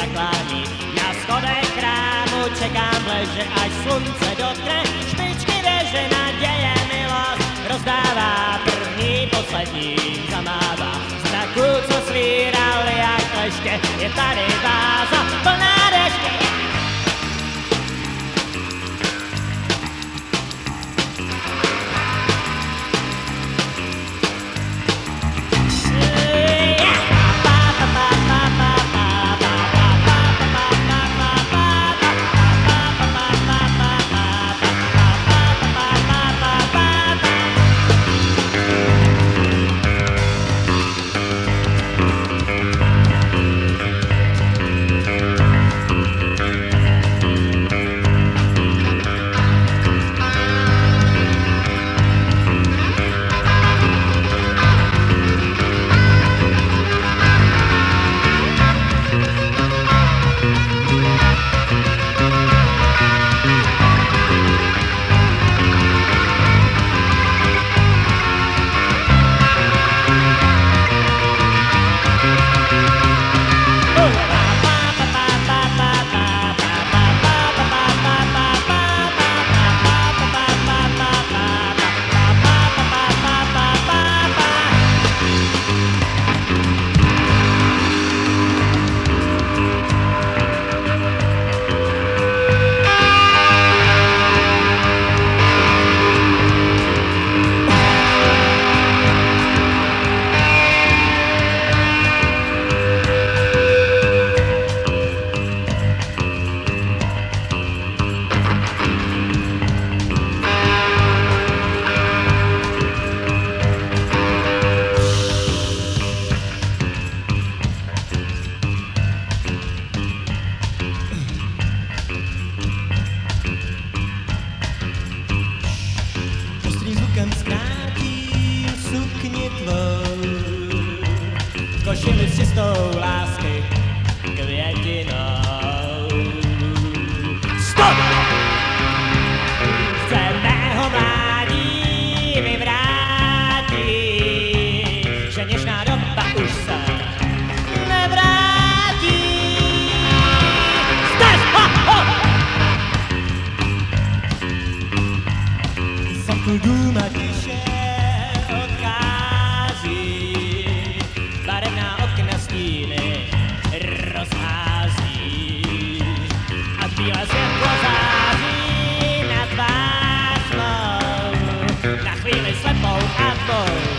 zaklání. Na schodech chrámu čekám leže, až slunce dotkne špičky věže, naděje milost rozdává první, poslední zamává. Zraku, co svírali jak leště, je tady váza Košili s čistou lásky květinou. Stop! Chce mého mládí vyvrátí, že něžná doba už se nevrátí. Stop! Ha, ha! Za chvilku matí apple.